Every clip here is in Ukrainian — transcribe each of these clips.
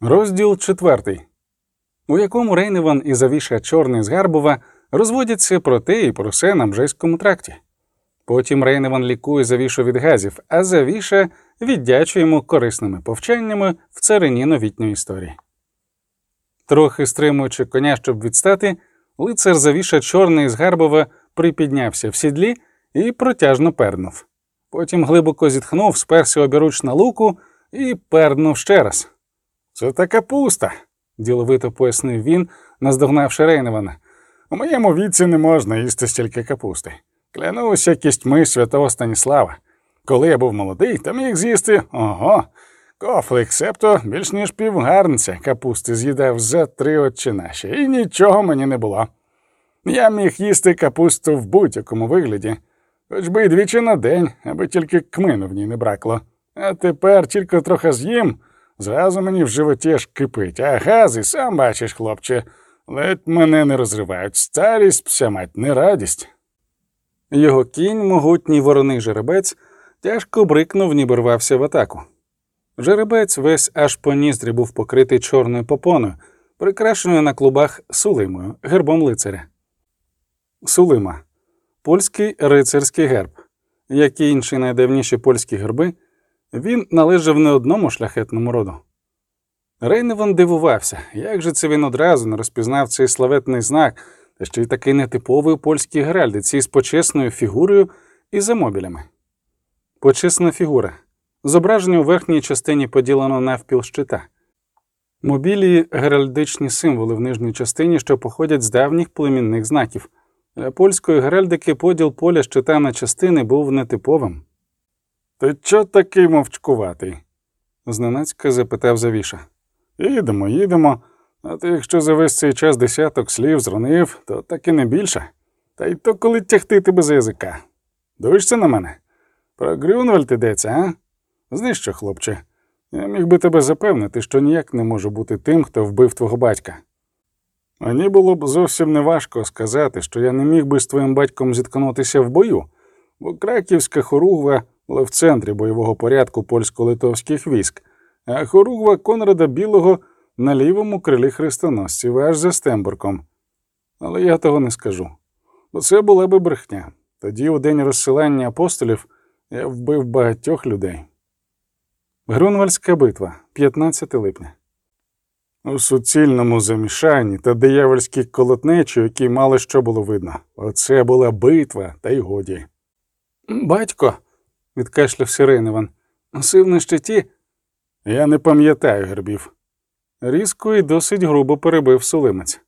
Розділ четвертий, у якому Рейневан і Завіша Чорний з Гарбова розводяться про те і про все на Бжеському тракті. Потім Рейневан лікує Завішу від газів, а Завіша віддячує йому корисними повчаннями в царині новітньої історії. Трохи стримуючи коня, щоб відстати, лицар Завіша Чорний з Гарбова припіднявся в сідлі і протяжно пернув. Потім глибоко зітхнув, сперся обіруч на луку і пернув ще раз. Це та капуста, діловито пояснив він, наздогнавши Рейневана. У моєму віці не можна їсти стільки капусти. Клянуся кістьми святого Станіслава. Коли я був молодий, то міг з'їсти ого, кофлик, септо більш ніж півгарнця капусти з'їдав за три очі наші, і нічого мені не було. Я міг їсти капусту в будь-якому вигляді, хоч би й двічі на день, аби тільки кмину в ній не бракло. А тепер тільки трохи з'їм, зразу мені в животі аж кипить, а гази, сам бачиш, хлопче, ледь мене не розривають. Старість пся мать, не радість. Його кінь, могутній вороний жеребець, тяжко брикнув, ніби рвався в атаку. Жеребець весь аж по ніздрі був покритий чорною попоною, прикрашеною на клубах сулимою, гербом лицаря. Сулима польський рицарський герб, як і інші найдавніші польські герби, він належав не одному шляхетному роду. Рейневан дивувався, як же це він одразу не розпізнав цей славетний знак, та ще й такий нетиповий у польській геральдиці з почесною фігурою і замобілями. Почесна фігура. Зображення у верхній частині поділено навпіл щита. Мобілії геральдичні символи в нижній частині, що походять з давніх племінних знаків. Для польської геральдики поділ поля щита на частини був нетиповим. Ти чо такий мовчкуватий? зненацька запитав Завіша. Їдемо, їдемо. А ти якщо за весь цей час десяток слів зронив, то так і не більше. Та й то коли тягти тебе за язика. Дивишся на мене? Про Грюнвальд ідеться, а? Знаєш що, хлопче? Я міг би тебе запевнити, що ніяк не можу бути тим, хто вбив твого батька. Мені було б зовсім неважко сказати, що я не міг би з твоїм батьком зіткнутися в бою, бо краківська хоругва була в центрі бойового порядку польсько-литовських військ, а хоругва Конрада Білого на лівому крилі хрестоносців аж за Стембурком. Але я того не скажу. Бо це була би брехня. Тоді, у день розсилання апостолів, я вбив багатьох людей. Грунвальська битва, 15 липня. У суцільному замішанні та диявольській колотнечі, які мало що було видно. Оце була битва, та й годі. Батько, відкашлявся Рейневан, носив на щиті. Я не пам'ятаю гербів. Різко і досить грубо перебив сулимець.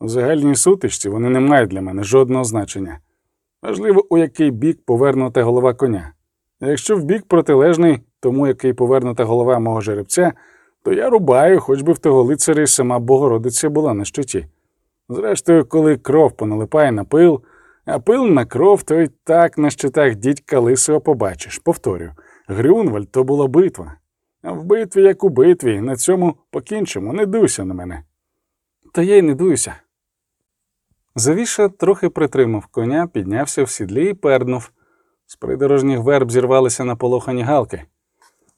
У загальній сутичці вони не мають для мене жодного значення. Важливо, у який бік повернута голова коня. Якщо в бік протилежний тому, який повернута голова мого жеребця, то я рубаю, хоч би в того лицаря сама Богородиця була на щиті. Зрештою, коли кров поналипає на пил, а пил на кров, то й так на щитах дідька лисого побачиш. Повторю, Грюнвальд то була битва. А в битві, як у битві, на цьому покінчимо, не дуйся на мене. Та я й не дуюся. Завіша трохи притримав коня, піднявся в сідлі і пернув. З придорожніх верб зірвалися на полохані галки.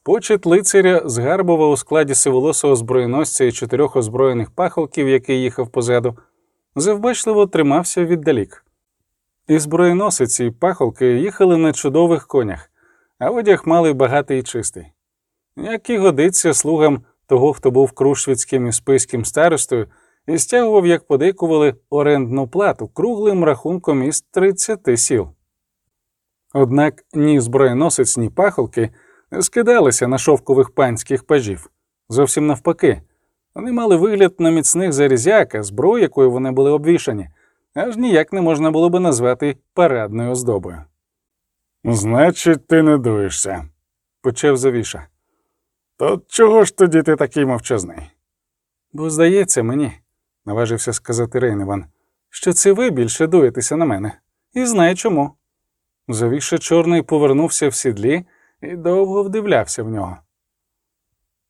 Почет лицаря з Гарбова у складі сиволосого зброєносця і чотирьох озброєних пахолків, який їхав позаду, завбачливо тримався віддалік. І зброєносець і пахолки їхали на чудових конях, а одяг мали багатий і чистий. Як і годиться слугам того, хто був крушвіцьким і спиським старостою, і стягував, як подейкували, орендну плату круглим рахунком із 30 сіл. Однак ні зброєносець, ні пахолки не скидалися на шовкових панських пажів. Зовсім навпаки. Вони мали вигляд на міцних зарізяк, зброю, якою вони були обвішані, аж ніяк не можна було би назвати парадною оздобою. Значить, ти не дуєшся, почав завіша. То чого ж тоді ти такий мовчазний? Бо, здається мені, наважився сказати Рейневан, що це ви більше дуєтеся на мене, і знаю чому. Завіша чорний повернувся в сідлі і довго вдивлявся в нього.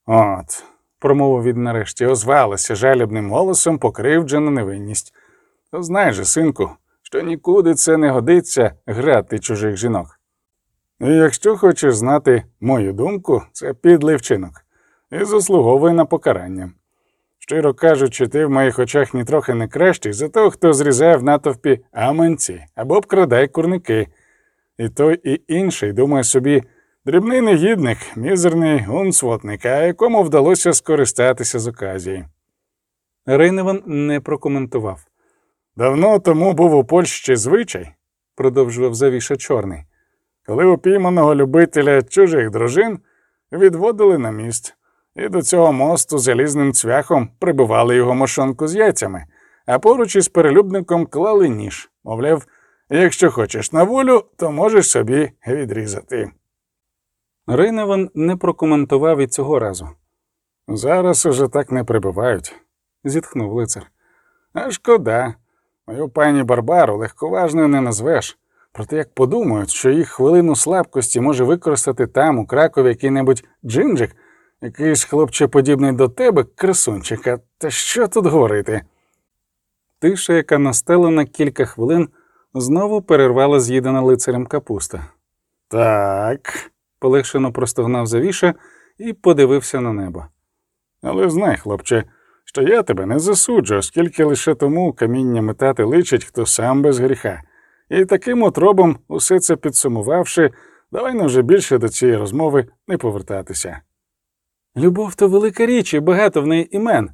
От, промовив він нарешті, озвалася жалібним голосом покривджена невинність. То знай же, синку, що нікуди це не годиться грати чужих жінок. І якщо хочеш знати мою думку, це підлий вчинок. і заслуговує на покарання. Щиро кажучи, ти в моїх очах нітрохи не кращий за того, хто зрізає в натовпі аманці або обкрадає курники. І той, і інший думає собі дрібний негідник, мізерний унсвотник, а якому вдалося скористатися з оказії. Рейневан не прокоментував. Давно тому був у Польщі звичай, продовжував завіша чорний. коли упійманого любителя чужих дружин відводили на міст, і до цього мосту залізним цвяхом прибивали його мошонку з яйцями, а поруч із перелюбником клали ніж, мовляв, якщо хочеш на волю, то можеш собі відрізати. Рейневан не прокоментував і цього разу, Зараз уже так не прибивають. зітхнув лицар. А шкода. Мою пані Барбару легковажною не назвеш. Проте як подумають, що їх хвилину слабкості може використати там, у Кракові, який-небудь джинджик, якийсь хлопче подібний до тебе, красунчика, та що тут говорити? Тиша, яка настала на кілька хвилин, знову перервала з'їдена лицарем капуста. Так. Полегшено простогнав завіша і подивився на небо. Але знай, хлопче, що я тебе не засуджу, оскільки лише тому каміння метати личить, хто сам без гріха. І таким от робом, усе це підсумувавши, давай нам вже більше до цієї розмови не повертатися. Любов то велика річ, і багато в неї імен,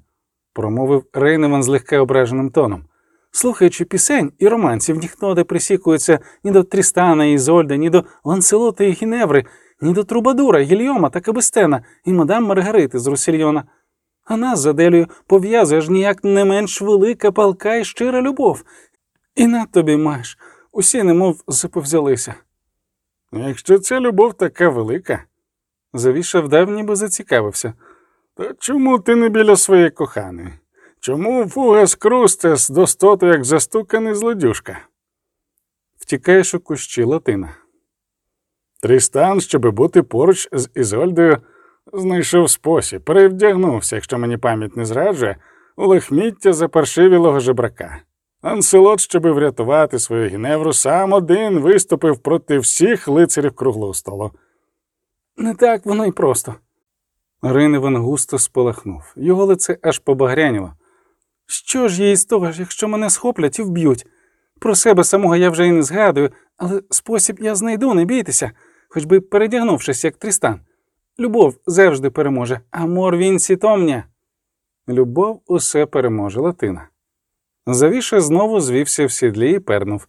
промовив Рейневан злегка ображеним тоном. Слухаючи пісень і романців, ніхто не присікується ні до Трістана і Ізольди, ні до Ланселота і Гіневри, ні до Трубадура, Гільйома та Кабестена і мадам Маргарити з Русільйона. А нас за Делію пов'язує ж ніяк не менш велика палка і щира любов. І на тобі маєш, усі немов заповзялися. Якщо ця любов така велика, Завіша вдав, ніби зацікавився. то чому ти не біля своєї коханої? Чому фугас крустес достото, як застуканий злодюшка? Втікаєш у кущі Латина. Трістан, щоби бути поруч з Ізольдою, знайшов спосіб, перевдягнувся, якщо мені пам'ять не зраджує, у лихміття запаршивілого жебрака. Анселот, щоби врятувати свою гіневру, сам один виступив проти всіх лицарів круглого столу. Не так воно й просто. Рейневан густо спалахнув. Його лице аж побагряніло. Що ж їй з того, ж, якщо мене схоплять і вб'ють? Про себе самого я вже й не згадую, але спосіб я знайду, не бійтеся, хоч би передягнувшись, як Трістан. Любов завжди переможе, а мор він сітомня. Любов усе переможе Латина. Завіша знову звівся в сідлі і пернув.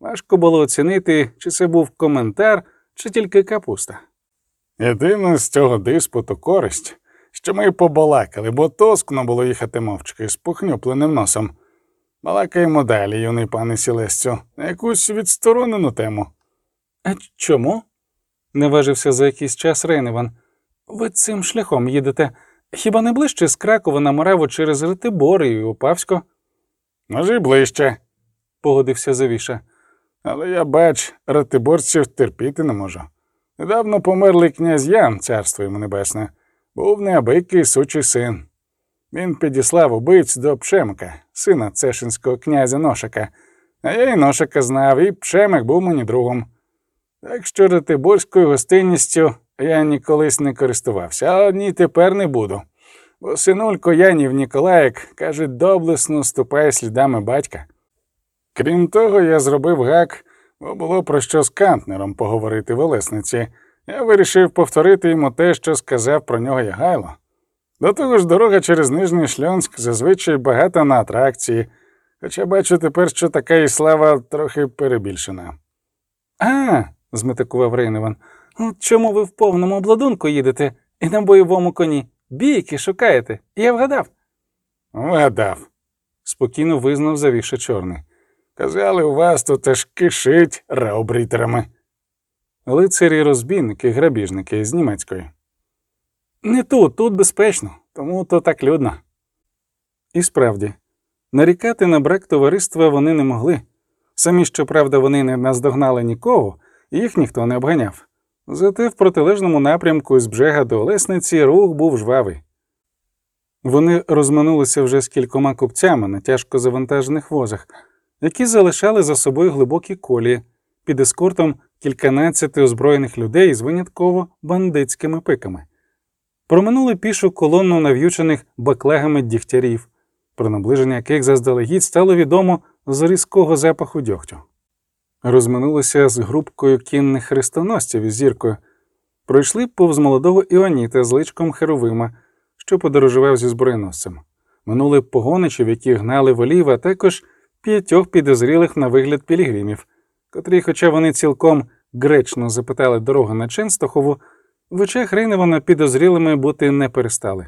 Важко було оцінити, чи це був коментар, чи тільки капуста. Єдина з цього диспуту користь, що ми побалакали, бо тоскно було їхати мовчки з похнюпленим носом. Балакаємо далі, юний пане Сілесцю, на якусь відсторонену тему. А чому? не важився за якийсь час Рейневан. Ви цим шляхом їдете. Хіба не ближче з Кракова на Мораву через Ретибор і Упавсько? Може, й ближче. погодився Завіша. Але я, бач, ратиборців терпіти не можу. Недавно померлий князь Ян, царство йому небесне, був неабиякий сучий син. Він підіслав убивць до Пшемика, сина цешинського князя Ношика, а я і Ношика знав, і Пшемик був мені другом. Так що ратиборською гостинністю я ніколись не користувався, а ні тепер не буду. Бо синулько Янів Ніколаєк, каже, доблесно ступає слідами батька. Крім того, я зробив гак, бо було про що з Кантнером поговорити в Олесниці. Я вирішив повторити йому те, що сказав про нього Ягайло. До того ж, дорога через Нижній Шльонськ зазвичай багата на атракції, хоча бачу тепер, що така і слава трохи перебільшена. А, зметикував Рейневан. Чому ви в повному обладунку їдете і на бойовому коні? Бійки шукаєте. Я вгадав, Вгадав. спокійно визнав завіша чорний. Казали, у вас тут аж кишить раубрітерами. Лицарі розбійники, грабіжники з німецької. Не тут, тут безпечно, тому то так людно. І справді, нарікати на брак товариства вони не могли. Самі, щоправда, вони не наздогнали нікого, їх ніхто не обганяв. Зате в протилежному напрямку з бжега до Олесниці рух був жвавий. Вони розминулися вже з кількома купцями на тяжко завантажених возах, які залишали за собою глибокі колії під ескортом кільканадцяти озброєних людей з винятково бандитськими пиками. Проминули пішу колону нав'ючених баклегами дігтярів, про наближення яких заздалегідь стало відомо з різкого запаху дьогтю. Розминулися з групкою кінних хрестоносців із зіркою, пройшли повз молодого Іоніта з личком Херовима, що подорожував зі зброєносцем. Минули погоничів, які гнали волів, а також п'ятьох підозрілих на вигляд пілігримів, котрі, хоча вони цілком гречно запитали дорогу на Ченстохову, в очах Рейневана підозрілими бути не перестали.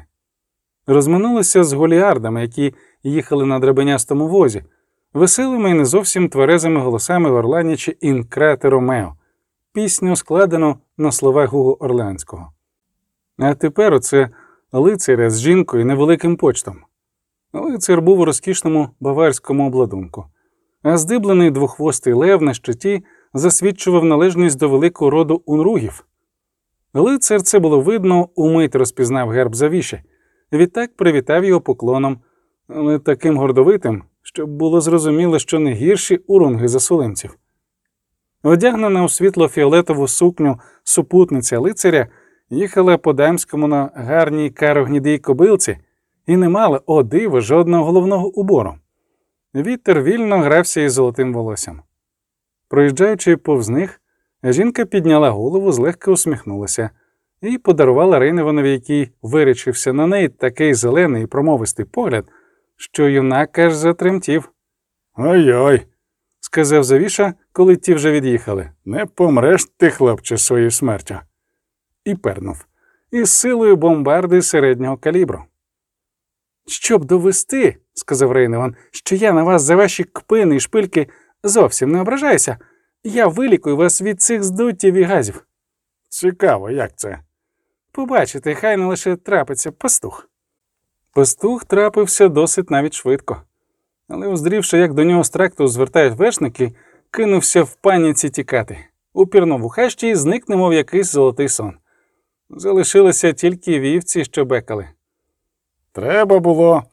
Розминулися з голіардами, які їхали на драбенястому возі, веселими і не зовсім тверезими голосами орланячи інкрате Ромео, пісню, складену на словах Гуго Орлеанського. А тепер оце лицаря з жінкою невеликим почтом. Лицар був у розкішному баварському обладунку, а здиблений двохвостий лев на щиті засвідчував належність до великого роду унругів. Лицар це було видно, умить розпізнав герб завіші, відтак привітав його поклоном, таким гордовитим, щоб було зрозуміло, що не гірші урунги засолимців. Одягнена у світло фіолетову сукню супутниця лицаря їхала по дамському на гарній карогнідій кобилці і не мала, о диво, жодного головного убору. Вітер вільно грався із золотим волоссям. Проїжджаючи повз них, жінка підняла голову, злегка усміхнулася і подарувала Рейневанові, який виречився на неї такий зелений і промовистий погляд, що юнак аж затремтів. Ой-ой, Сказав Завіша, коли ті вже від'їхали, не помреш ти, хлопче, своєю смертю. і пернув із силою бомбарди середнього калібру. Щоб довести, сказав Рейневан, що я на вас за ваші кпини і шпильки зовсім не ображаюся, я вилікую вас від цих здуттів і газів. Цікаво, як це. Побачите, хай не лише трапиться пастух. Пастух трапився досить навіть швидко, але, уздрівши, як до нього з тракту звертають вершники, кинувся в паніці тікати. Упірнув у хащі і зник, немов якийсь золотий сон. Залишилися тільки вівці, що бекали. Треба було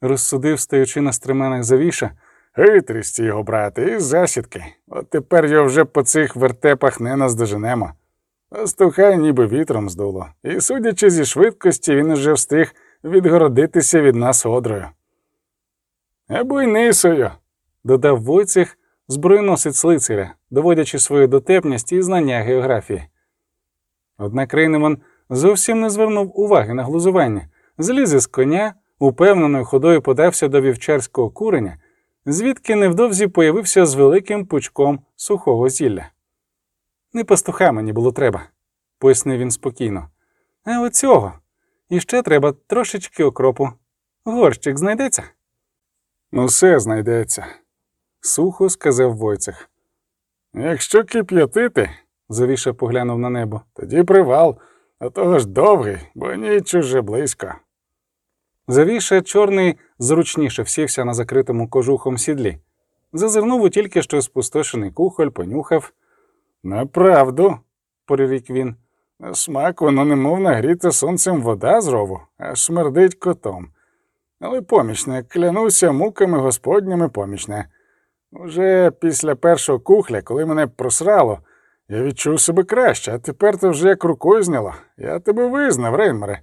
Розсудив, стоячи на стременах завіша, хитрість його брати і засідки. От тепер його вже по цих вертепах не наздоженемо. Пастуха ніби вітром здуло, і, судячи зі швидкості, він уже встиг відгородитися від нас одрою. Або й нисою. додав Войцех, зброєносець лицаря, доводячи свою дотепність і знання географії. Однак Рейнеман зовсім не звернув уваги на глузування, зліз із коня, упевненою ходою подався до вівчарського куреня, звідки невдовзі появився з великим пучком сухого зілля. Не пастуха мені було треба, пояснив він спокійно. А оцього. І ще треба трошечки окропу. Горщик знайдеться? Ну, все знайдеться. сухо сказав Войцех. Якщо кип'ятити, Завіша поглянув на небо. тоді привал, а того ж довгий, бо ніч уже близько. Завіша чорний зручніше всівся на закритому кожухом сідлі. Зазирнув у тільки що спустошений кухоль, понюхав, Направду, порирік він. На смак воно немов нагріта сонцем вода з рову, аж смердить котом. Але помічне, клянуся муками господніми помічне. Уже після першого кухля, коли мене просрало, я відчув себе краще, а тепер то вже як рукою зняло. Я тебе визнав, Рейнмере.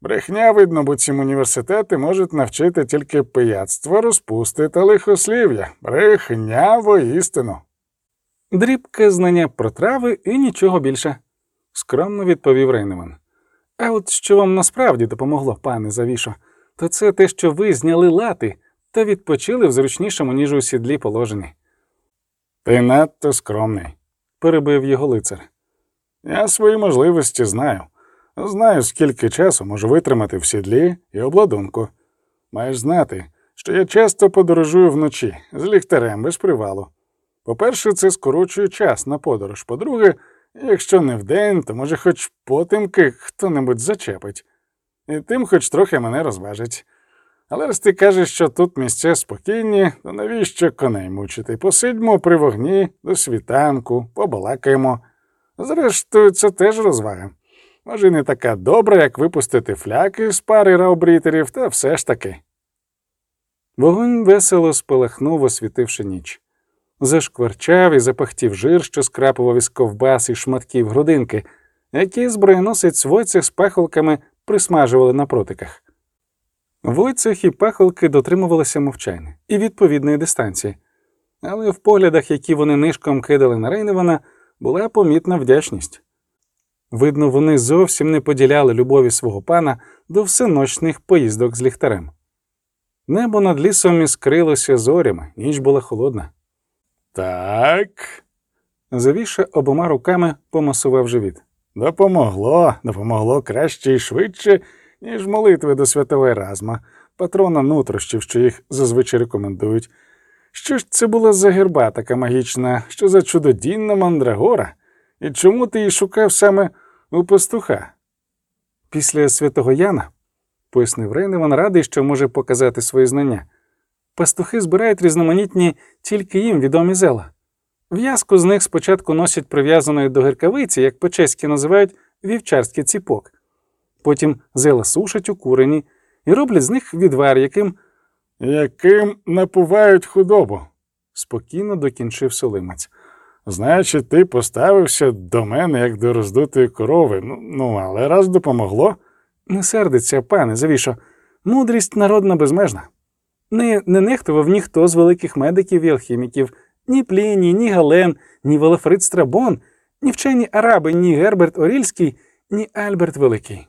Брехня, видно, бо ці університети можуть навчити тільки пияцтво, розпусти та лихослів'я. Брехня воістину. Дрібке знання про трави і нічого більше, скромно відповів Рейневан. А от що вам насправді допомогло, пане Завішо, то це те, що ви зняли лати та відпочили в зручнішому, ніж у сідлі положенні, Ти надто скромний. перебив його лицар. Я свої можливості знаю. Знаю, скільки часу можу витримати в сідлі і обладунку. Маєш знати, що я часто подорожую вночі з ліхтарем без привалу. По-перше, це скорочує час на подорож. По-друге, якщо не вдень, то може хоч потемки хто-небудь зачепить. І тим хоч трохи мене розважить. Але раз ти кажеш, що тут місця спокійні, то навіщо коней мучити? Посидьмо при вогні до світанку, побалакаємо. Зрештою, це теж розвага. Може, не така добра, як випустити фляки з пари раубрітерів, та все ж таки. Вогонь весело спалахнув, освітивши ніч. Зашкварчав і запахтів жир, що скрапував із ковбас і шматків грудинки, які зброєносець Войцех з пахолками присмажували на протиках. Войцех і пахолки дотримувалися мовчання і відповідної дистанції, але в поглядах, які вони нишком кидали на Рейневана, була помітна вдячність. Видно, вони зовсім не поділяли любові свого пана до всеночних поїздок з ліхтарем. Небо над лісом іскрилося зорями, ніч була холодна. Так, Завіша обома руками помасував живіт. допомогло, допомогло краще і швидше, ніж молитви до святого Еразма, патрона нутрощів, що їх зазвичай рекомендують. Що ж це була за герба така магічна, що за чудодінна мандрагора? І чому ти її шукав саме у пастуха? Після святого Яна, пояснив Рейневан, радий, що може показати свої знання. Пастухи збирають різноманітні тільки їм відомі зела. В'язку з них спочатку носять прив'язаною до гиркавиці, як по-чеськи називають вівчарський ціпок. Потім зела сушать у курені і роблять з них відвар, яким Яким напувають худобу? спокійно докінчив солимець. Значить, ти поставився до мене як до роздутої корови. Ну, ну але раз допомогло. Не сердиться, пане, завішо. Мудрість народна безмежна. Не, не нехтував ніхто з великих медиків і алхіміків, ні Пліній, ні Гален, ні Волофрид Страбон, ні вчені араби, ні Герберт Орільський, ні Альберт Великий.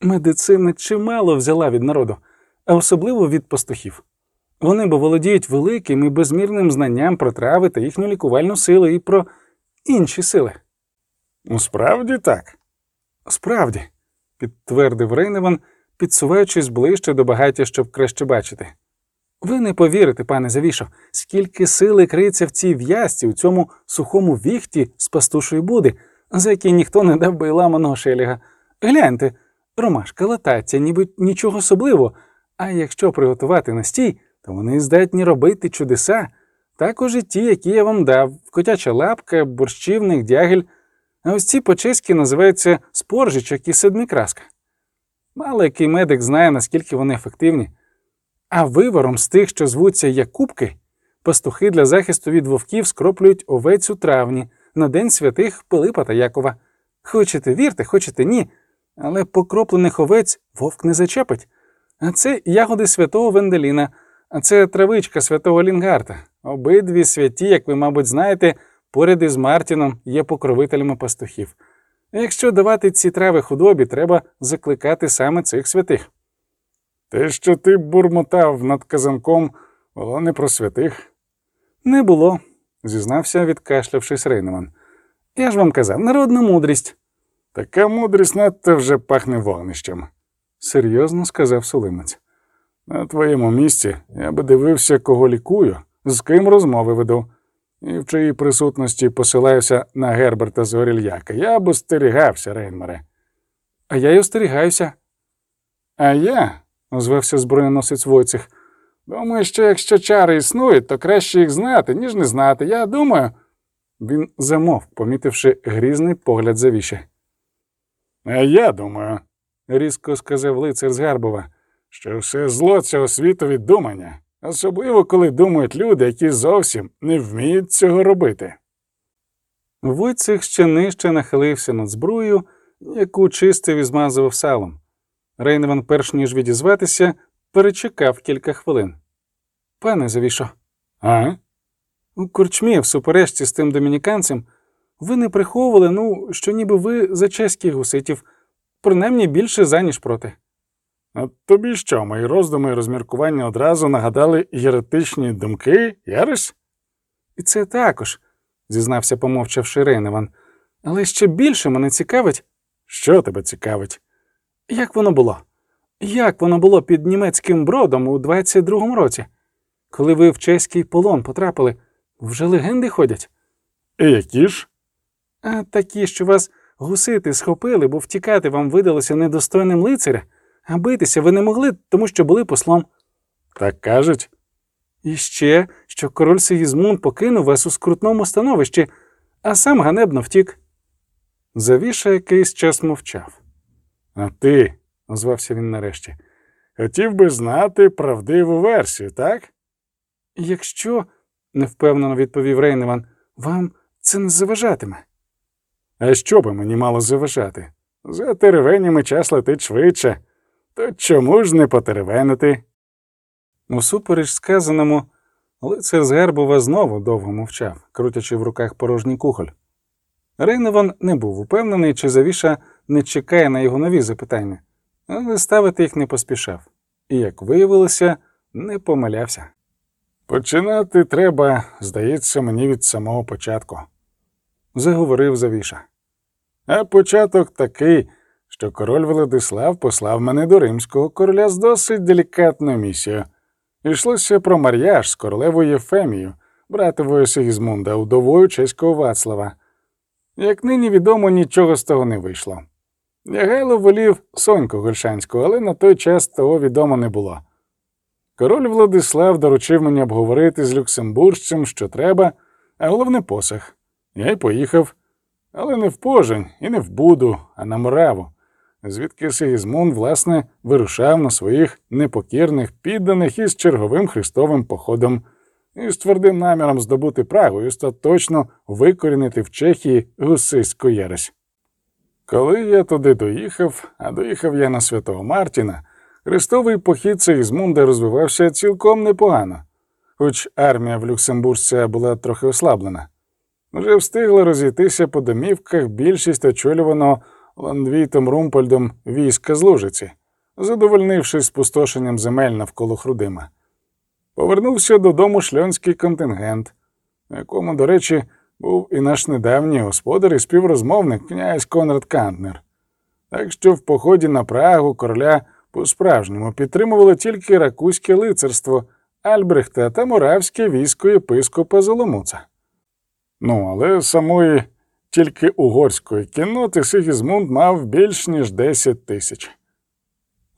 Медицина чимало взяла від народу, а особливо від пастухів. Вони бо володіють великим і безмірним знанням про трави та їхню лікувальну силу і про інші сили. Ну, справді так. Справді, підтвердив Рейневан, підсуваючись ближче до багаття, щоб краще бачити. Ви не повірите, пане Завішо, скільки сили криється в цій в'язці, у цьому сухому віхті з пастушої буди, за який ніхто не дав би ламаного шеліга. Гляньте, ромашка лататься, ніби нічого особливого, а якщо приготувати настій, то вони здатні робити чудеса, також і ті, які я вам дав, котяча лапка, борщівник, дягель. А ось ці по-чеськи називаються споржичок і седмикраска. Мало який медик знає, наскільки вони ефективні. А вивором з тих, що звуться якубки, пастухи для захисту від вовків скроплюють овець у травні на День святих Пилипа та Якова. Хочете вірте, хочете ні, але покроплених овець вовк не зачепить. А це ягоди святого Венделіна, а це травичка святого Лінгарта. Обидві святі, як ви, мабуть, знаєте, поряд із Мартіном є покровителями пастухів. Якщо давати ці трави худобі, треба закликати саме цих святих. Те, що ти бурмотав над казанком, було не про святих. Не було, зізнався, відкашлявшись Рейнеман. Я ж вам казав, народна мудрість, Така мудрість надто вже пахне вогнищем. серйозно сказав Сулимець. На твоєму місці я би дивився, кого лікую, з ким розмови веду, і в чиїй присутності посилаюся на Герберта з Горільяка. Я б остерігався, Рейнмере. А я й остерігаюся, А я, озвався зброєносець Войцех. думаю, що якщо чари існують, то краще їх знати, ніж не знати. Я думаю. Він замовк, помітивши грізний погляд завіші. А я думаю, Різко сказав лицар з Гарбова. що все зло цього світу від думання, особливо коли думають люди, які зовсім не вміють цього робити. Войцех ще нижче нахилився над зброєю, яку чистив і змазував салом. Рейневан, перш ніж відізватися, перечекав кілька хвилин. Пане Завішо, А? у корчмі, в суперечці з тим домініканцем, ви не приховували, ну, що ніби ви за чеських гуситів, принаймні більше за, ніж проти. А тобі що, мої роздуми і розміркування одразу нагадали єретичні думки, Яриш? І це також, зізнався, помовчавши Рейневан. Але ще більше мене цікавить, Що тебе цікавить? Як воно було. Як воно було під німецьким бродом у 22-му році, коли ви в чеський полон потрапили, вже легенди ходять. І які ж? А такі, що вас гусити схопили, бо втікати вам видалося недостойним лицаря, а битися ви не могли, тому що були послом. Так кажуть. І ще, що король Сигізмунд покинув вас у скрутному становищі, а сам ганебно втік. Завіша якийсь час мовчав, А ти озвався він нарешті. хотів би знати правдиву версію, так? Якщо, невпевнено відповів Рейневан, вам це не заважатиме. А що би мені мало заважати? За теревенями час летить швидше. То чому ж не потеревенити? Усупереч сказаному, лицар з Гербова знову довго мовчав, крутячи в руках порожній кухоль. Рейневан не був упевнений, чи завіша не чекає на його нові запитання, але ставити їх не поспішав. І, як виявилося, не помилявся. Починати треба, здається, мені від самого початку. Заговорив завіша. А початок такий, що король Владислав послав мене до римського короля з досить делікатною місією. Йшлося про мар'яж з королевою Єфемією, братовою Сигізмунда, удовою чеського Вацлава. Як нині відомо, нічого з того не вийшло. Ягайло волів Соньку Гольшанську, але на той час того відомо не було. Король Владислав доручив мені обговорити з люксембуржцем, що треба, а головне посах. Я й поїхав, але не в Пожень і не в Буду, а на Мораву, звідки Сигізмунд, власне, вирушав на своїх непокірних підданих із черговим хрестовим походом і з твердим наміром здобути Прагу і остаточно викорінити в Чехії гусиську єресь. Коли я туди доїхав, а доїхав я на святого Мартіна, хрестовий похід Сигізмунда розвивався цілком непогано, хоч армія в Люксембуржця була трохи ослаблена. Вже встигла розійтися по домівках більшість очолюваного Ландвітом Румпольдом війська з Лужиці, задовольнившись спустошенням земель навколо Хрудима. Повернувся додому шльонський контингент, якому, до речі, був і наш недавній господар і співрозмовник князь Конрад Кантнер. Так що в поході на Прагу короля по-справжньому підтримувало тільки ракузьке лицарство Альбрехта та моравське військо єпископа Золомуца. Ну, але самої тільки угорської кінноти Сигізмунд мав більш ніж 10 тисяч.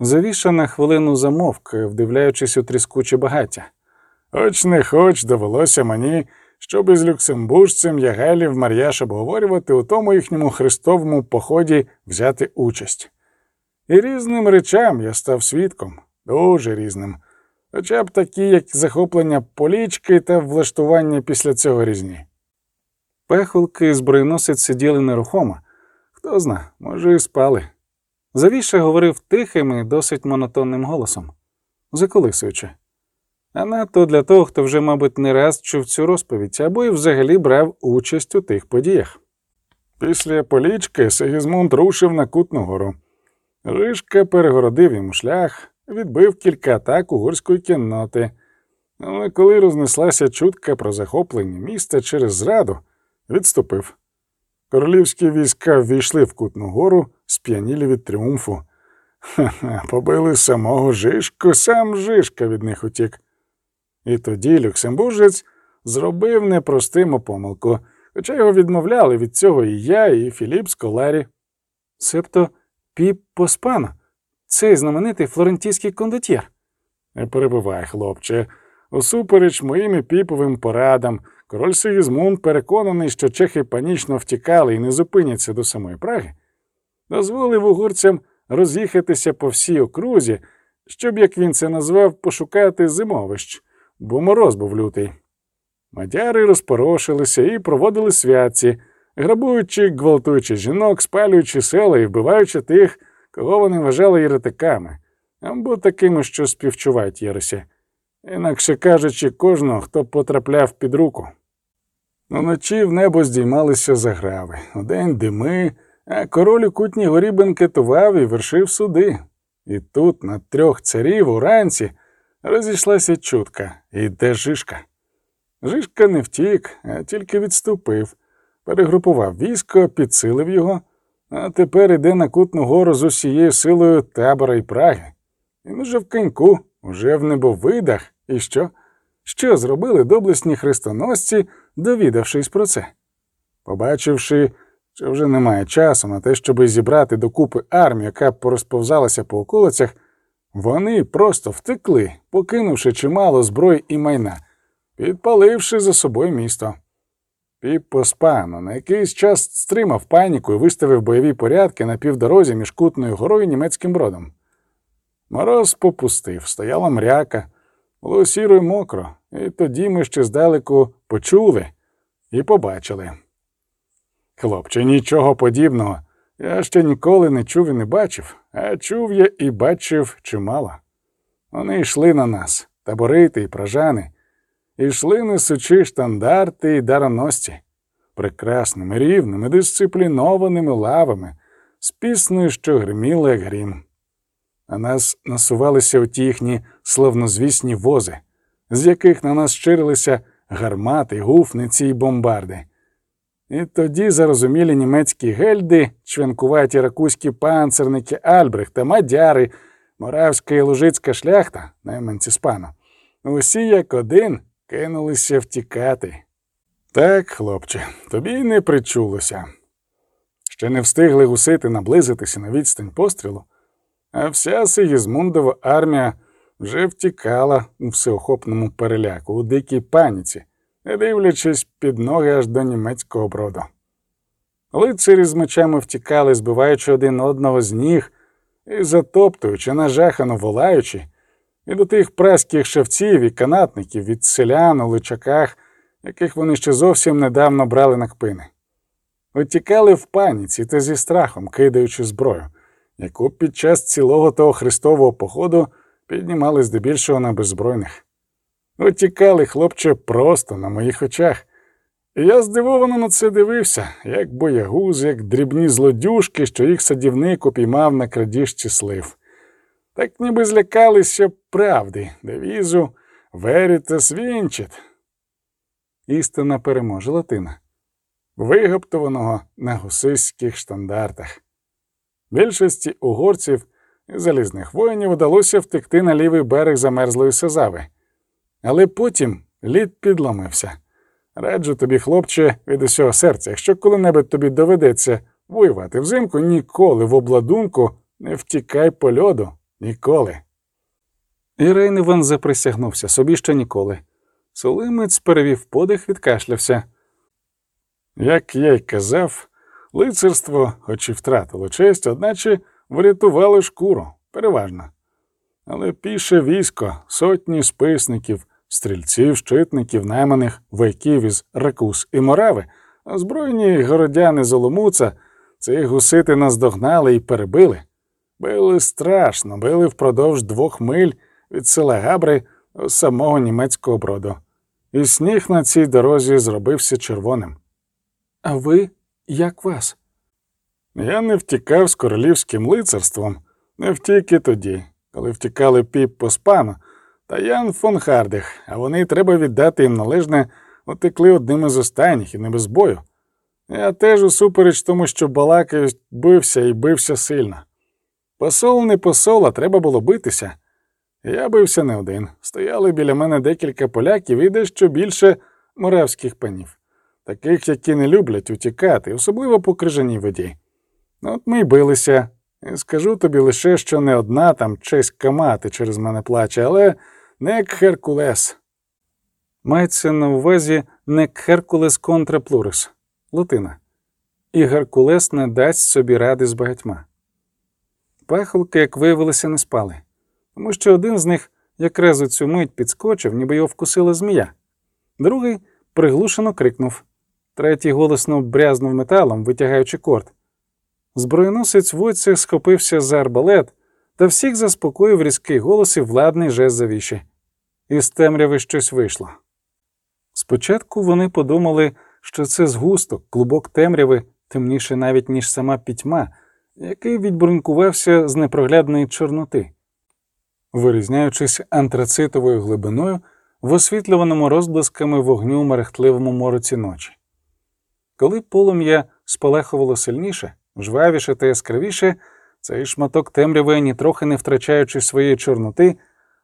Завіша на хвилину замовк, вдивляючись у тріскуче багаття. Хоч не хоч довелося мені, щоб із люксембуржцем Ягелів Мар'яш обговорювати у тому їхньому хрестовому поході взяти участь. І різним речам я став свідком, дуже різним, хоча б такі, як захоплення полічки та влаштування після цього різні. Пехолки зброєносець сиділи нерухомо. Хто зна, може, і спали. Завіша говорив тихим і досить монотонним голосом, заколисуючи. А надто для того, хто вже, мабуть, не раз чув цю розповідь або й взагалі брав участь у тих подіях. Після полічки Сигізмунд рушив на Кутну гору. Ришка перегородив йому шлях, відбив кілька атак угорської кінноти. Але коли рознеслася чутка про захоплення міста через зраду, відступив. Королівські війська ввійшли в Кутну гору, сп'янілі від тріумфу. Ха-ха, побили самого Жишку, сам Жишка від них утік. І тоді Люксембуржець зробив непростиму помилку, хоча його відмовляли від цього і я, і Філіп Сколарі. Себто Піп Поспано, цей знаменитий флорентійський кондотьєр. Не перебувай, хлопче. Усупереч моїм піповим порадам, король Сигізмунд, переконаний, що чехи панічно втікали і не зупиняться до самої Праги, дозволив угорцям роз'їхатися по всій окрузі, щоб, як він це назвав, пошукати зимовищ, бо мороз був лютий. Мадяри розпорошилися і проводили святці, грабуючи, гвалтуючи жінок, спалюючи села і вбиваючи тих, кого вони вважали єретиками, або такими, що співчувають Єресі інакше кажучи, кожного, хто потрапляв під руку. Уночі в небо здіймалися заграви, удень дими, а король у кутній горі бенкетував і вершив суди. І тут, на трьох царів, уранці, розійшлася чутка іде Жишка. Жишка не втік, а тільки відступив, перегрупував військо, підсилив його, а тепер іде на Кутну гору з усією силою табора і Праги. Він уже в коньку, уже в небовидах, і що? Що зробили доблесні хрестоносці, довідавшись про це? Побачивши, що вже немає часу на те, щоби зібрати докупи армію, яка порозповзалася по околицях, вони просто втекли, покинувши чимало зброї і майна, підпаливши за собою місто. Піппо Спано на якийсь час стримав паніку і виставив бойові порядки на півдорозі між Кутною горою і німецьким бродом. Мороз попустив, стояла мряка, було сіро й мокро, і тоді ми ще здалеку почули і побачили. Хлопче, нічого подібного. Я ще ніколи не чув і не бачив, а чув я і бачив чимало. Вони йшли на нас, таборити і пражани, і йшли несучи штандарти і дароносці, прекрасними, рівними, дисциплінованими лавами, з піснею, що гриміла, як грім. На нас насувалися оті їхні славнозвісні вози, з яких на нас щирилися гармати, гуфниці й бомбарди. І тоді зарозумілі німецькі гельди, чвенкуваті ракузькі панцерники Альбрехта, мадяри, моравська і лужицька шляхта, найманці спану, усі як один кинулися втікати. Так, хлопче, тобі не причулося. Ще не встигли гусити наблизитися на відстань пострілу, а вся Сигізмундова армія вже втікала у всеохопному переляку, у дикій паніці, дивлячись під ноги аж до німецького броду. Лицарі з мечами втікали, збиваючи один одного з ніг і затоптуючи, нажахано волаючи, і до тих праських шевців і канатників від селян у личаках, яких вони ще зовсім недавно брали на кпини. Утікали в паніці та зі страхом, кидаючи зброю, яку під час цілого того хрестового походу піднімали здебільшого на беззбройних. Утікали, хлопче, просто на моїх очах. І я здивовано на це дивився, як боягуз, як дрібні злодюшки, що їх садівник упіймав на крадіжці слив. Так ніби злякалися правди, девізу Veritas vincit, істина переможе латина, вигаптованого на гусиських штандартах. Більшості угорців і залізних воїнів вдалося втекти на лівий берег замерзлої Сазави. Але потім лід підломився. Раджу тобі, хлопче, від усього серця, якщо коли-небудь тобі доведеться воювати взимку, ніколи в обладунку не втікай по льоду. Ніколи. І Рейневан заприсягнувся собі ще ніколи. Солимець перевів подих, відкашлявся. Як я й казав, лицарство, хоч і втратило честь, одначе врятувало шкуру, переважно. Але піше військо, сотні списників, стрільців, щитників, найманих, вояків із Ракус і Морави, озброєні городяни Золомуца, цих гусити наздогнали і перебили. Били страшно, били впродовж двох миль від села Габри до самого німецького броду. І сніг на цій дорозі зробився червоним. А ви як вас? Я не втікав з королівським лицарством, не втік і тоді, коли втікали піп по спану та Ян фон Хардих, а вони, треба віддати їм належне, утекли одним із останніх і не без бою. Я теж усупереч тому, що балакаю, бився і бився сильно. Посол не посол, а треба було битися. Я бився не один. Стояли біля мене декілька поляків і дещо більше моравських панів, таких, які не люблять утікати, особливо по крижаній воді. От ми й билися. І скажу тобі лише, що не одна там чеська мати через мене плаче, але не як Геркулес. Мається на увазі не Херкулес контра плурис, латина. І Геркулес не дасть собі ради з багатьма. Пахолки, як виявилося, не спали, тому що один з них якраз у цю мить підскочив, ніби його вкусила змія, другий приглушено крикнув, третій голосно брязнув металом, витягаючи корт. Зброєносець Войцех схопився за арбалет та всіх заспокоїв різкий голос і владний жест завіші. Із темряви щось вийшло. Спочатку вони подумали, що це згусток, клубок темряви, темніше навіть, ніж сама пітьма, який відбрункувався з непроглядної чорноти, вирізняючись антрацитовою глибиною в освітлюваному розблисками вогню мерехтливому мороці ночі. Коли полум'я спалахувало сильніше, жвавіше та яскравіше, цей шматок темряви, нітрохи не втрачаючи своєї чорноти,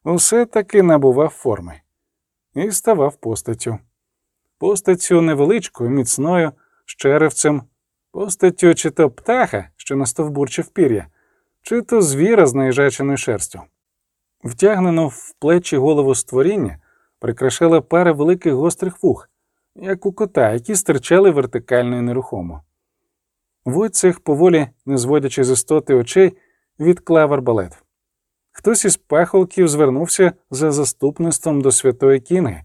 усе таки набував форми і ставав постаттю. Постаттю невеличкою, міцною, з черевцем, постаттю чи то птаха, що настовбурчив пір'я, чи то звіра з наїжаченою шерстю. Втягнену в плечі голову створіння прикрашала пара великих гострих вух, як у кота, які стирчали вертикально і нерухомо. Войцех, поволі, не зводячи з істоти очей, відклав арбалет. Хтось із пахолків звернувся за заступництвом до святої Кінги,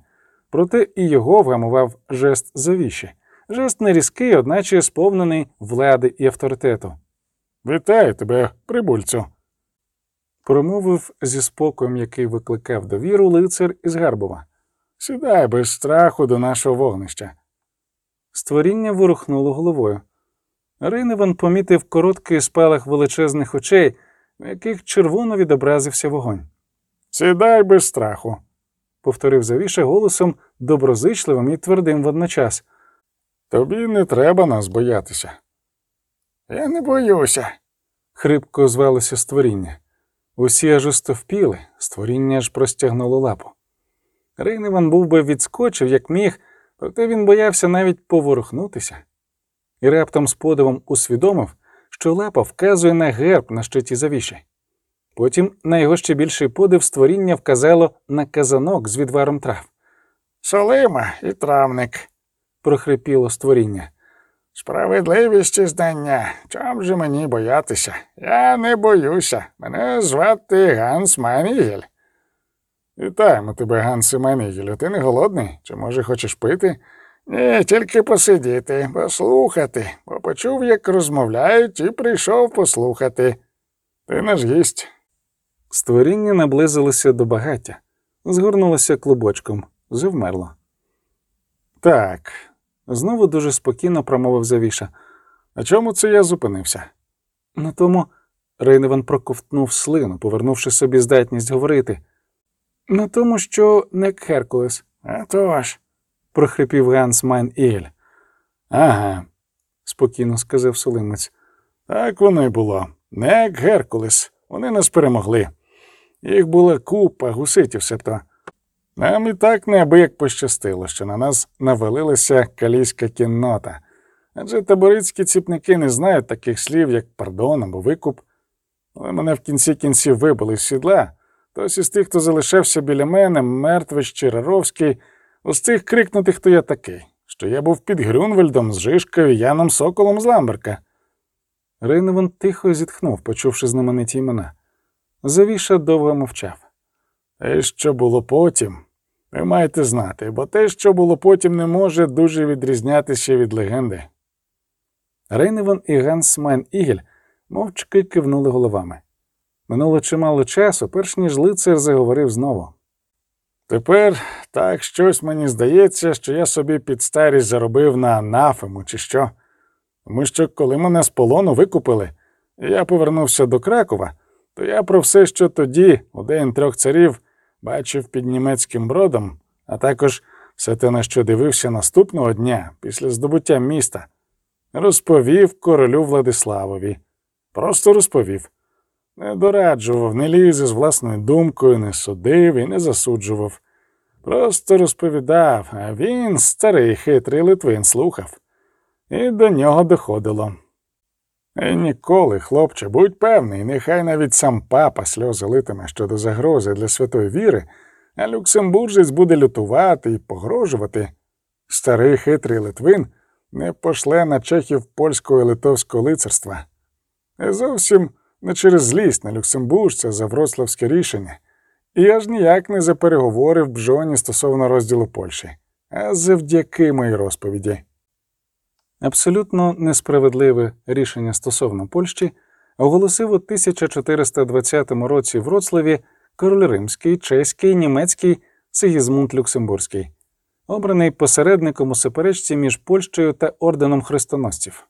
проте і його вгамував жест завіші, жест нерізкий, одначе сповнений влади і авторитету. Вітаю тебе, прибульцю. Промовив зі спокоєм, який викликав довіру лицар із Гарбова. Сідай без страху до нашого вогнища. Створіння ворухнуло головою. Рейневан помітив короткий спалах величезних очей, в яких червоно відобразився вогонь. Сідай без страху. Повторив завіша голосом доброзичливим і твердим водночас. Тобі не треба нас боятися. Я не боюся. Хрипко звалося створіння. Усі аж остовпіли, створіння аж простягнуло лапу. Рейневан був би відскочив, як міг, проте він боявся навіть поворухнутися. І раптом з подивом усвідомив, що лапа вказує на герб на щиті завіші. Потім на його ще більший подив створіння вказало на казанок з відваром трав. Солима і травник. Прохрипіло створіння. Справедливість і знання. Чом же мені боятися? Я не боюся. Мене звати Ганс Манігель. Вітаємо тебе, Ганс Манігелю. Ти не голодний? Чи може хочеш пити? Ні, тільки посидіти, послухати, бо почув, як розмовляють, і прийшов послухати. Ти наш гість. Створіння наблизилося до багаття, згорнулося клубочком, завмерло. Так, знову дуже спокійно промовив завіша. На чому це я зупинився? На тому Рейневан проковтнув слину, повернувши собі здатність говорити. На те, що не Геркулес, А тож. Прохрипів Ганс Майн Іель. Ага, спокійно сказав Солимець. так воно й було. Не як Геркулес. Вони нас перемогли. Їх була купа гуситів, себто. Нам і так неабияк пощастило, що на нас навалилася калійська кіннота. Адже таборицькі ціпники не знають таких слів, як пардон або викуп. Але мене в кінці кінців вибили з сідла. Хтось із тих, хто залишався біля мене, мертвий чи Раровський, устиг крикнути, хто я такий, що я був під Грюнвельдом з Жишкою Яном Соколом з Ламберка. Рейневан тихо зітхнув, почувши знамениті імена. Завіша довго мовчав. Те, що було потім, ви маєте знати, бо те, що було потім, не може дуже відрізнятися від легенди. Рейневан і Ганс Майн Ігель мовчки кивнули головами. Минуло чимало часу, перш ніж лицар заговорив знову. Тепер так щось мені здається, що я собі під старість заробив на анафему, чи що. Тому що коли мене з полону викупили, і я повернувся до Кракова, то я про все, що тоді, у трьох царів, бачив під німецьким бродом, а також все те, на що дивився наступного дня після здобуття міста, розповів королю Владиславові. Просто розповів. Не дораджував, не ліз із власною думкою, не судив і не засуджував. Просто розповідав, а він, старий хитрий Литвин, слухав. І до нього доходило. І ніколи, хлопче, будь певний, нехай навіть сам папа сльози литиме щодо загрози для святої віри, а люксембуржець буде лютувати і погрожувати. Старий хитрий Литвин не пошле на чехів польського і литовського лицарства. І зовсім не через злість на люксембуржця за вроцлавське рішення, і аж ніяк не за переговори в бжоні стосовно розділу Польщі, а завдяки моїй розповіді. Абсолютно несправедливе рішення стосовно Польщі оголосив у 1420 році в Вроцлаві король римський, чеський, німецький Сигізмунд Люксембурзький, обраний посередником у суперечці між Польщею та орденом хрестоносців.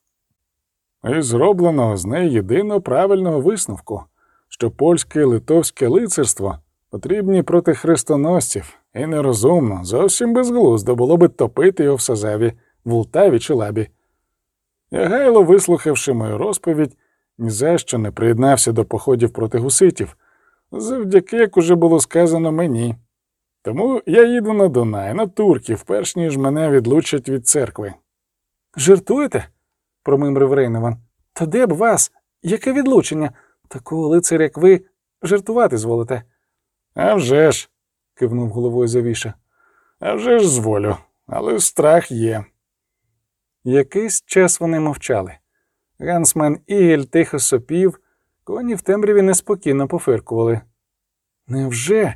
І зроблено з неї єдино правильного висновку, що польське і литовське лицарство потрібні проти хрестоносців, і нерозумно, зовсім безглуздо було би топити його в Сазаві, в Ултаві чи Лабі. Ягайло, вислухавши мою розповідь, ні за що не приєднався до походів проти гуситів, завдяки, як уже було сказано мені. Тому я їду на Дунай, на турків, перш ніж мене відлучать від церкви. Жартуєте? Промимрив Рейневан. Та де б вас? Яке відлучення? Такого лицаря, як ви, жартувати зволите. «А вже ж», – кивнув головою завіша. «А вже ж зволю, але страх є. Якийсь час вони мовчали. Гансмен Ігель тихо сопів, коні в темряві неспокійно пофиркували. Невже?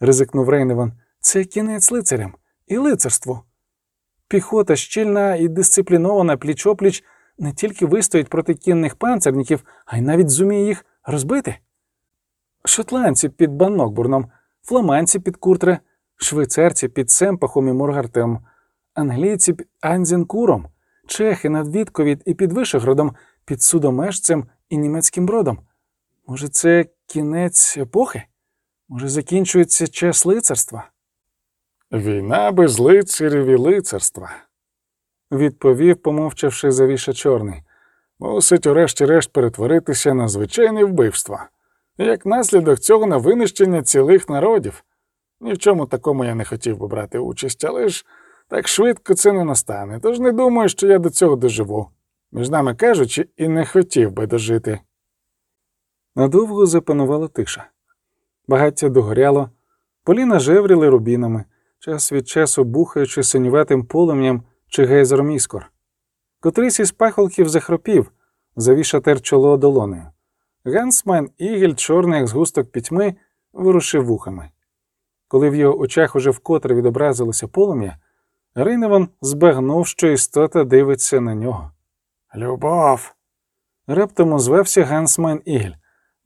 ризикнув Рейневан. Це кінець лицарям і лицарству. Піхота щільна і дисциплінована пліч-опліч не тільки вистоїть проти кінних панцерників, а й навіть зуміє їх розбити. Шотландці під Баннокбурном, фламандці під Куртре, швейцарці під Семпахом і Моргартем, англійці під Анзенкуром, чехи над Вітковіт і під Вишеградом, під Судомешцем і німецьким бродом. Може, це кінець епохи? Може, закінчується час лицарства? Війна без лицарів і лицарства. Відповів, помовчавши завіша чорний. Мусить урешті-решт перетворитися на звичайне вбивство. Як наслідок цього на винищення цілих народів. Ні в чому такому я не хотів би брати участь, але ж так швидко це не настане, тож не думаю, що я до цього доживу. Між нами кажучи, і не хотів би дожити. Надовго запанувала тиша. Багаття догоряло, поліна жевріли рубінами, час від часу бухаючи синюватим полум'ям чи гейзером іскор. Котрийсь із пахолків захропів, завіша тер чоло долонею. Гансман Ігель, чорний, як згусток пітьми, ворушив вухами. Коли в його очах уже вкотре відобразилося полум'я, Рейневан збагнув, що істота дивиться на нього. Любов Раптом озвався Гансман Ігель.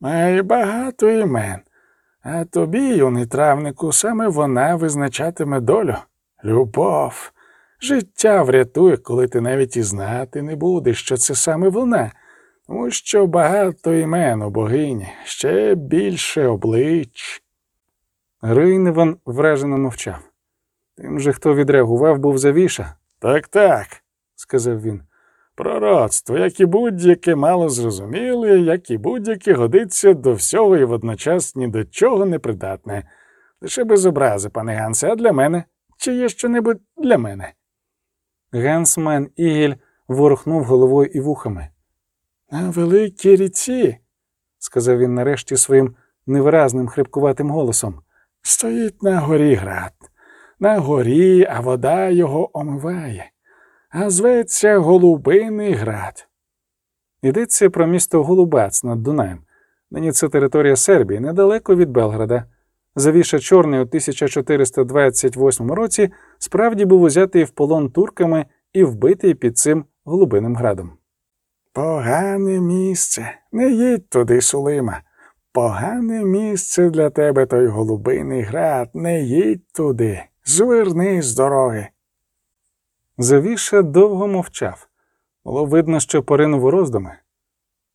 має багато імен, а тобі, юний травнику, саме вона визначатиме долю. Любов. Життя врятує, коли ти навіть і знати не будеш, що це саме вона, тому що багато імен у богині, ще більше облич. Рейневан вражено мовчав. Тим же, хто відреагував, був завіша, Так, так. сказав він. Пророцтво, як і будь-яке мало зрозуміле, як і будь-яке годиться до всього і водночас ні до чого не придатне. Лише без образи, пане Гансе, а для мене? Чи є щонебудь для мене? Гансмен Ігель ворухнув головою і вухами. На великій ріці, сказав він нарешті своїм невиразним хрипкуватим голосом. стоїть на горі град. На горі, а вода його омиває, а зветься Голубиний град. Йдеться про місто Голубац над Дунаєм. Нині це територія Сербії, недалеко від Белграда. Завіша Чорний у 1428 році справді був узятий в полон турками і вбитий під цим голубиним градом. Погане місце. Не їдь туди, Сулима. Погане місце для тебе той голубиний град. Не їдь туди. Зверни з дороги. Завіша довго мовчав. Було видно, що поринув у роздуми.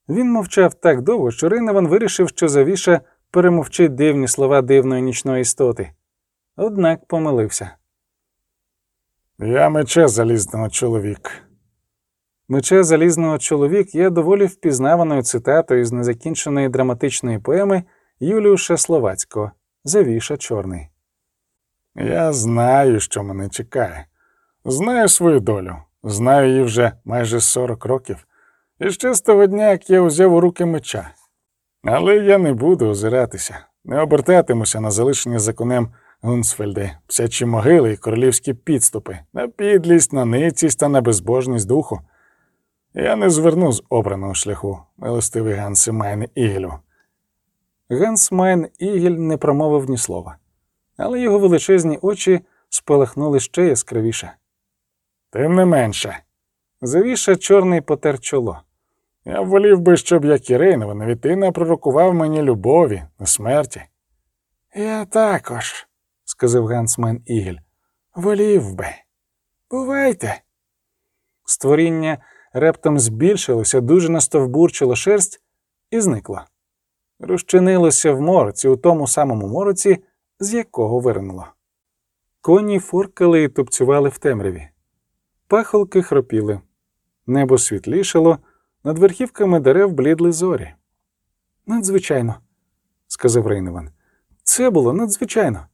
Він мовчав так довго, що Рейневан вирішив, що Завіша перемовчить дивні слова дивної нічної істоти. Однак помилився. Я мече залізного чоловік. Мече залізного чоловік є доволі впізнаваною цитатою з незакінченої драматичної поеми Юліуша Словацького Завіша Чорний. Я знаю, що мене чекає. Знаю свою долю. Знаю її вже майже 40 років. І ще з того дня, як я узяв у руки меча. Але я не буду озиратися, не обертатимуся на залишені законем Гунсфельди, псячі могили і королівські підступи, на підлість, на ницість та на безбожність духу. Я не зверну з обраного шляху, милостивий Гансе Майне Ігелю. Ганс Майн Ігель не промовив ні слова, але його величезні очі спалахнули ще яскравіше. Тим не менше, Завіша чорний потер чоло. я волів би, щоб як і Рейнова, навіть ти напророкував мені любові, не смерті. Я також, сказав Гансмен Ігель. волів би. Бувайте. Створіння раптом збільшилося, дуже настовбурчило шерсть і зникло. Розчинилося в мороці, у тому самому мороці, з якого виринуло. Коні фуркали і тупцювали в темряві. Пахолки хропіли. Небо світлішало, над верхівками дерев блідли зорі. Надзвичайно, сказав Рейневан. Це було надзвичайно.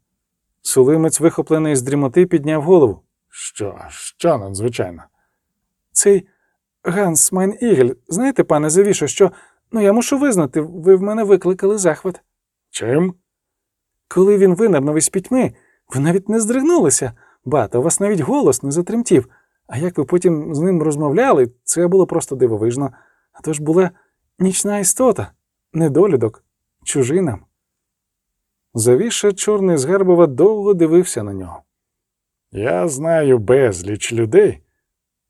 Сулимець, вихоплений з дрімоти, підняв голову. Що, що надзвичайно? Цей Ганс Майн Ігель, знаєте, пане Завішо, що ну я мушу визнати, ви в мене викликали захват. Чим? Коли він винирнув із пітьми, ви навіть не здригнулися, бата, у вас навіть голос не затремтів. А як ви потім з ним розмовляли, це було просто дивовижно. А то ж була нічна істота, недолюдок, чужина. Завіша чорний з Гербова довго дивився на нього. Я знаю безліч людей.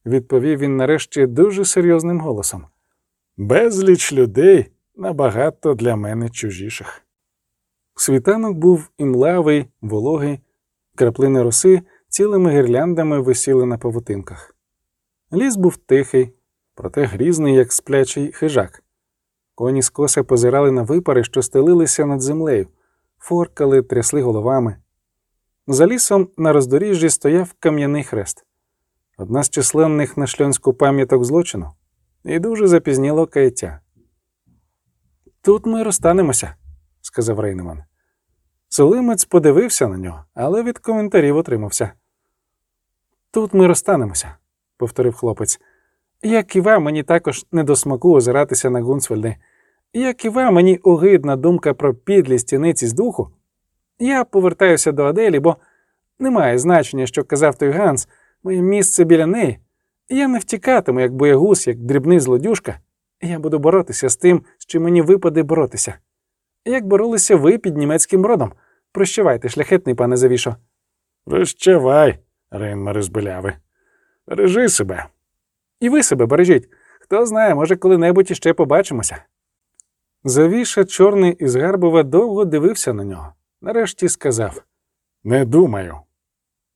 відповів він нарешті дуже серйозним голосом. Безліч людей набагато для мене чужіших. Світанок був імлавий, вологий, краплини роси цілими гірляндами висіли на павутинках. Ліс був тихий, проте грізний, як сплячий хижак. Коні скоса позирали на випари, що стелилися над землею, форкали, трясли головами. За лісом на роздоріжжі стояв кам'яний хрест, одна з численних на шльонську пам'яток злочину, і дуже запізніло каяття. Тут ми розстанемося, сказав Рейнеман. Солимець подивився на нього, але від коментарів отримався. Тут ми розстанемося, повторив хлопець. Як і вам, мені також не до смаку озиратися на Гунсвельди. Як і вам, мені огидна думка про підлість тіниці з духу. Я повертаюся до Аделі, бо немає значення, що казав той Ганс, моє місце біля неї. Я не втікатиму, як боягуз, як дрібний злодюшка. Я буду боротися з тим, з чим мені випаде боротися. Як боролися ви під німецьким родом. Прощавайте, шляхетний пане Завішо. Прощавай, Рейнмари збиляви. Бережи себе. І ви себе бережіть. Хто знає, може, коли-небудь іще побачимося. Завіша, чорний із Гарбова, довго дивився на нього. Нарешті сказав Не думаю.